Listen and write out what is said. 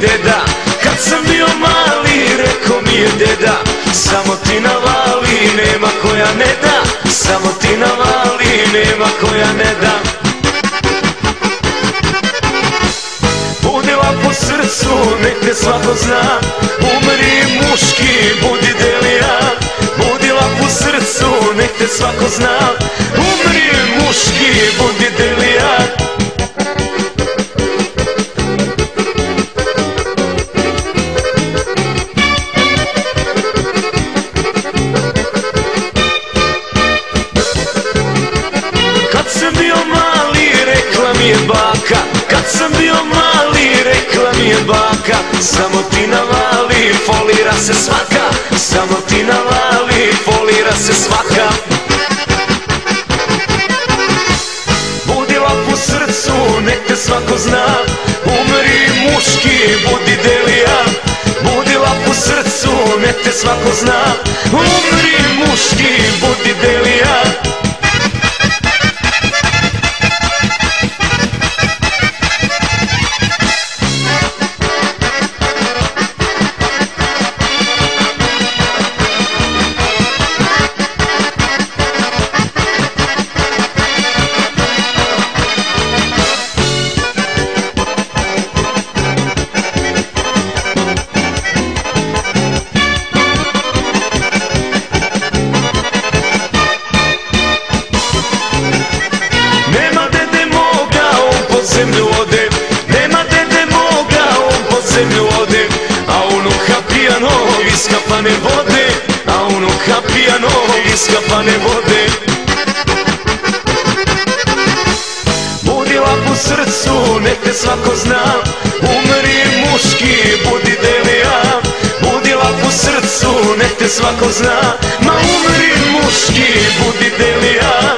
deda Kad sam bio mali, rekao mi je deda Samo ti navali, nema koja ne da Samo ti navali, nema koja ne da. Budila po srcu, nek te svako zna Umri muški, budi delija. Budila po srcu, nek te svako zna Umri muški, budi mi je baka. Kad sam bio mali, rekla mi je baka Samo ti navali, folira se svaka. Samo ti navali, folira se svaka. Budila po srcu, nek te svako zna. Umri muški, budi delija. Budila po srcu, nek te svako zna. Umri muški, budi delija zemlju ode A unuka pijano iskapane vode A unuka pijano iskapane vode. Budila po srcu, nek te svako zna Umri muški, budi delija Budila po srcu, nek te svako zna Ma umri muški, budi delija